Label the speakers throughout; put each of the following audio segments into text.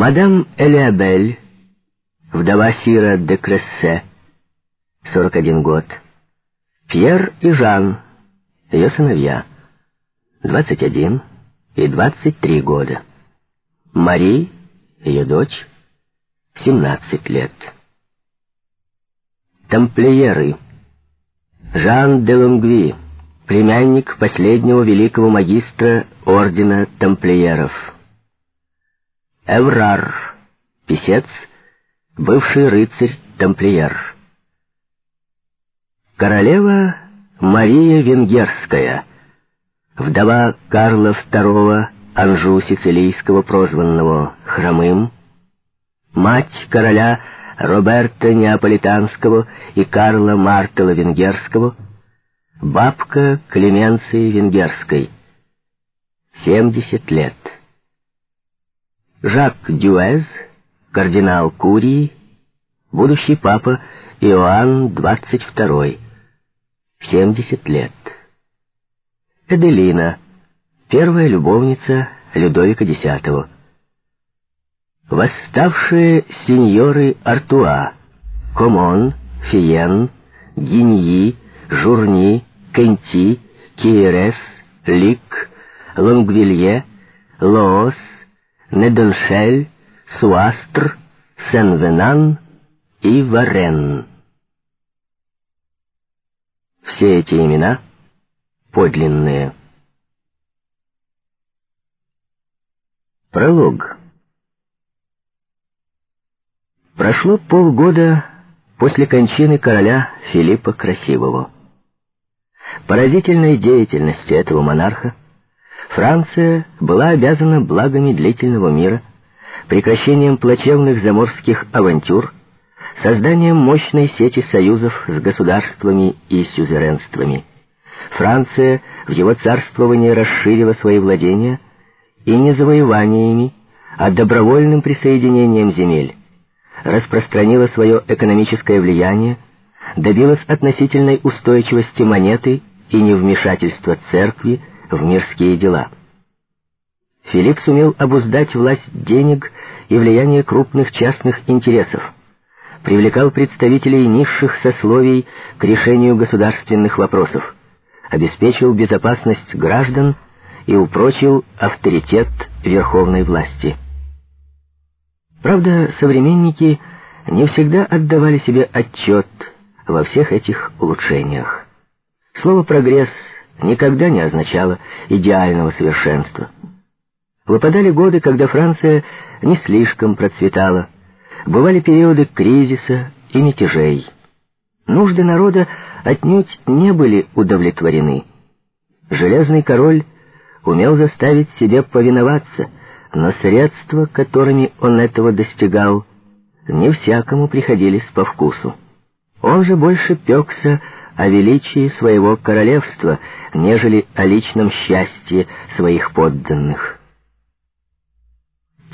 Speaker 1: Мадам Элиабель, вдова Сира де Крессе, 41 год. Пьер и Жан, ее сыновья, 21 и 23 года. Мари, ее дочь, 17 лет. Тамплиеры. Жан де Лонгви, племянник последнего великого магистра ордена тамплиеров. Эврар, писец, бывший рыцарь-тамплиер. Королева Мария Венгерская, вдова Карла II Анжу Сицилийского, прозванного Хромым, мать короля Роберта Неаполитанского и Карла Мартела Венгерского, бабка Клеменции Венгерской, 70 лет. Жак Дюэз, кардинал Курии, будущий папа Иоанн XXII, 70 лет. Эделина, первая любовница Людовика X. Восставшие сеньоры Артуа, Комон, Фиен, Гиньи, Журни, Кенти, Киерес, Лик, Лонгвилье, Лоос, Недоншель, Суастр, Сен-Венан и Варен. Все эти имена подлинные. Пролог. Прошло полгода после кончины короля Филиппа Красивого. Поразительной деятельности этого монарха Франция была обязана благами длительного мира, прекращением плачевных заморских авантюр, созданием мощной сети союзов с государствами и сюзеренствами. Франция в его царствовании расширила свои владения и не завоеваниями, а добровольным присоединением земель, распространила свое экономическое влияние, добилась относительной устойчивости монеты и невмешательства церкви в мирские дела. Филипп сумел обуздать власть денег и влияние крупных частных интересов, привлекал представителей низших сословий к решению государственных вопросов, обеспечил безопасность граждан и упрочил авторитет верховной власти. Правда, современники не всегда отдавали себе отчет во всех этих улучшениях. Слово «прогресс» никогда не означало идеального совершенства. Выпадали годы, когда Франция не слишком процветала, бывали периоды кризиса и мятежей. Нужды народа отнюдь не были удовлетворены. Железный король умел заставить себя повиноваться, но средства, которыми он этого достигал, не всякому приходились по вкусу. Он же больше пекся о величии своего королевства, нежели о личном счастье своих подданных.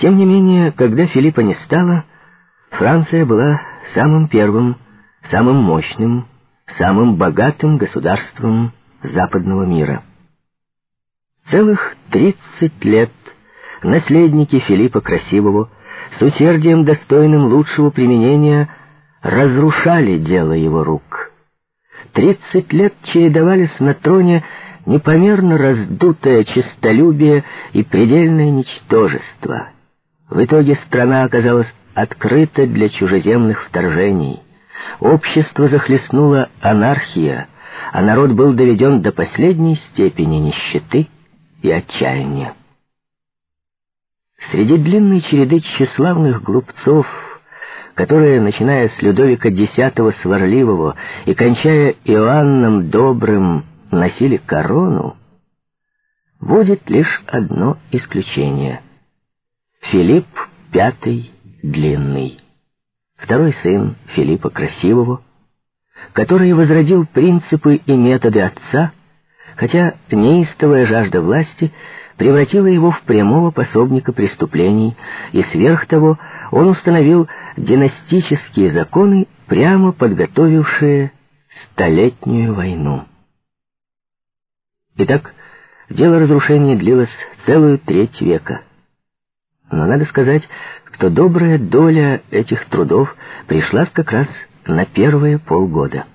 Speaker 1: Тем не менее, когда Филиппа не стало, Франция была самым первым, самым мощным, самым богатым государством западного мира. Целых 30 лет наследники Филиппа Красивого с усердием, достойным лучшего применения, разрушали дело его рук. Тридцать лет чередовались на троне непомерно раздутое честолюбие и предельное ничтожество. В итоге страна оказалась открыта для чужеземных вторжений. Общество захлестнула анархия, а народ был доведен до последней степени нищеты и отчаяния. Среди длинной череды тщеславных глупцов, которые, начиная с Людовика X Сварливого и кончая Иоанном Добрым, носили корону, будет лишь одно исключение. Филипп V Длинный, второй сын Филиппа Красивого, который возродил принципы и методы отца, хотя неистовая жажда власти превратила его в прямого пособника преступлений, и сверх того он установил династические законы, прямо подготовившие Столетнюю войну. Итак, дело разрушения длилось целую треть века. Но надо сказать, что добрая доля этих трудов пришлась как раз на первые полгода.